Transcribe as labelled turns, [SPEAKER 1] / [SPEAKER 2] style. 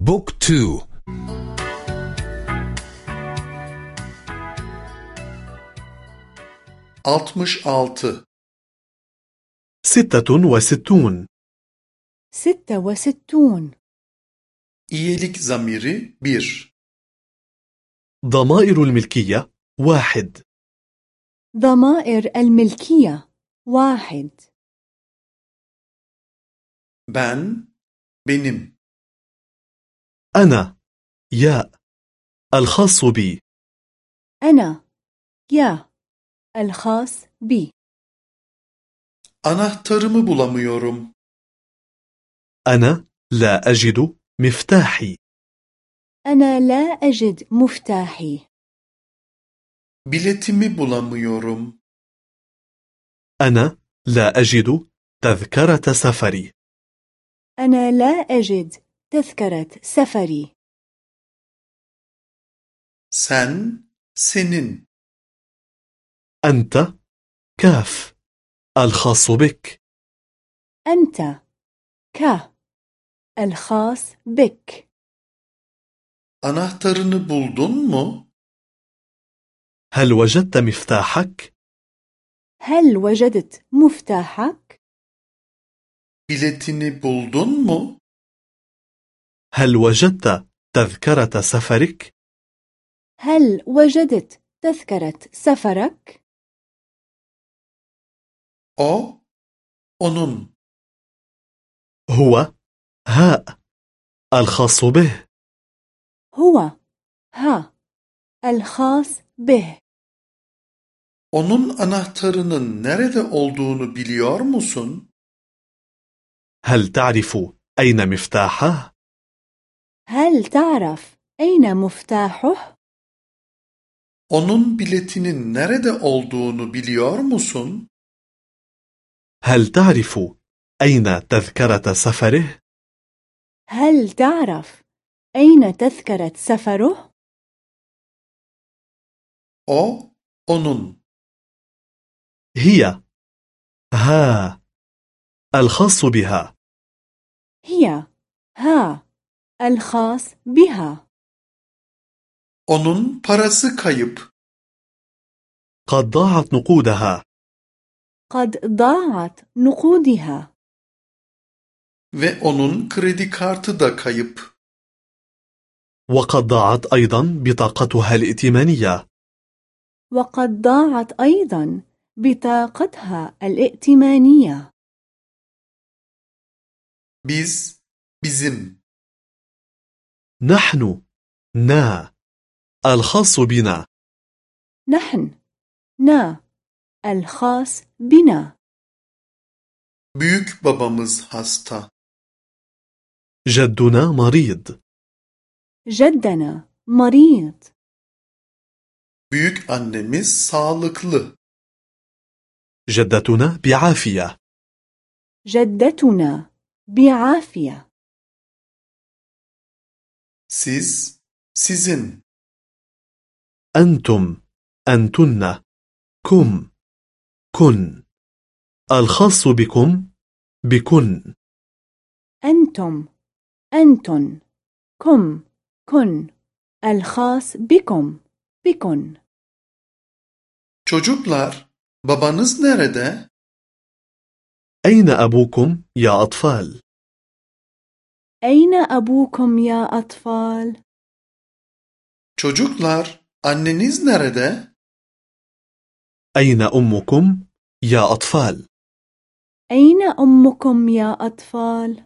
[SPEAKER 1] بوك تو.
[SPEAKER 2] altmış altı.
[SPEAKER 3] ستة وستون.
[SPEAKER 4] ستة وستون.
[SPEAKER 2] İyilik zamiri bir.
[SPEAKER 3] ضمائر الملكية واحد.
[SPEAKER 4] ضمائر الملكية واحد.
[SPEAKER 2] Ben benim.
[SPEAKER 3] أنا يا الخاص بي.
[SPEAKER 4] أنا يا الخاص بي.
[SPEAKER 2] anahtarımı bulamıyorum
[SPEAKER 3] أنا لا أجد مفتاحي.
[SPEAKER 4] أنا لا أجد مفتاحي.
[SPEAKER 2] biletimi bulamıyorum
[SPEAKER 3] أنا لا أجد تذكرة سفري.
[SPEAKER 4] أنا لا أجد تذكرة سفري.
[SPEAKER 2] sen senin
[SPEAKER 3] أنت كاف الخاص بك.
[SPEAKER 4] أنت ك الخاص بك.
[SPEAKER 2] Anahtarını buldun mu?
[SPEAKER 3] هل وجدت مفتاحك؟
[SPEAKER 4] هل وجدت مفتاحك؟
[SPEAKER 2] biletini buldun mu?
[SPEAKER 3] هل وجدت تذكرة سفرك؟
[SPEAKER 4] هل وجدت تذكرة سفرك؟
[SPEAKER 2] o onun
[SPEAKER 3] هو هاء الخاص به
[SPEAKER 4] هو ها الخاص به
[SPEAKER 2] onun anahtarının nerede olduğunu biliyor musun
[SPEAKER 3] هل تعرف أين مفتاحه؟
[SPEAKER 4] هل تعرف أين مفتاحه؟
[SPEAKER 2] onun biletinin nerede olduğunu biliyor musun?
[SPEAKER 3] هل تعرف أين تذكرة سفره؟
[SPEAKER 4] هل تعرف أين تذكرة سفره؟
[SPEAKER 2] o onun.
[SPEAKER 3] هي. ها. الخاص بها.
[SPEAKER 4] هي. ها. الخاص بها.
[SPEAKER 2] onun parası kayıp.
[SPEAKER 3] قد ضاعت نقودها.
[SPEAKER 4] قد ضاعت نقودها.
[SPEAKER 2] Ve onun kredi kartı da kayıp.
[SPEAKER 3] وقد ضاعت أيضا بطاقتها الائتمانية.
[SPEAKER 4] وقد ضاعت أيضا بطاقتها الائتمانية.
[SPEAKER 2] Biz bizim
[SPEAKER 3] نحن نا الخاص بنا.
[SPEAKER 4] نحن نا الخاص بنا.
[SPEAKER 2] Büyük babamız hasta.
[SPEAKER 3] جدنا مريض.
[SPEAKER 4] جدنا مريض.
[SPEAKER 2] Büyük annemiz sağlıklı.
[SPEAKER 3] جدتنا بعافية.
[SPEAKER 4] جدتنا بعافية.
[SPEAKER 2] Siz sizin.
[SPEAKER 3] أنتم أنتن. كم. كن. الخاص بكم. بكن.
[SPEAKER 4] أنتم أنتن. كم. كن. الخاص بكم. بكن.
[SPEAKER 2] Çocuklar babanız nerede?
[SPEAKER 3] أين أبوكم يا أطفال؟
[SPEAKER 4] أين أبوكم يا أطفال؟
[SPEAKER 2] Çocuklar, anneniz nerede?
[SPEAKER 3] أين أمكم يا أطفال؟
[SPEAKER 4] أين أمكم يا أطفال؟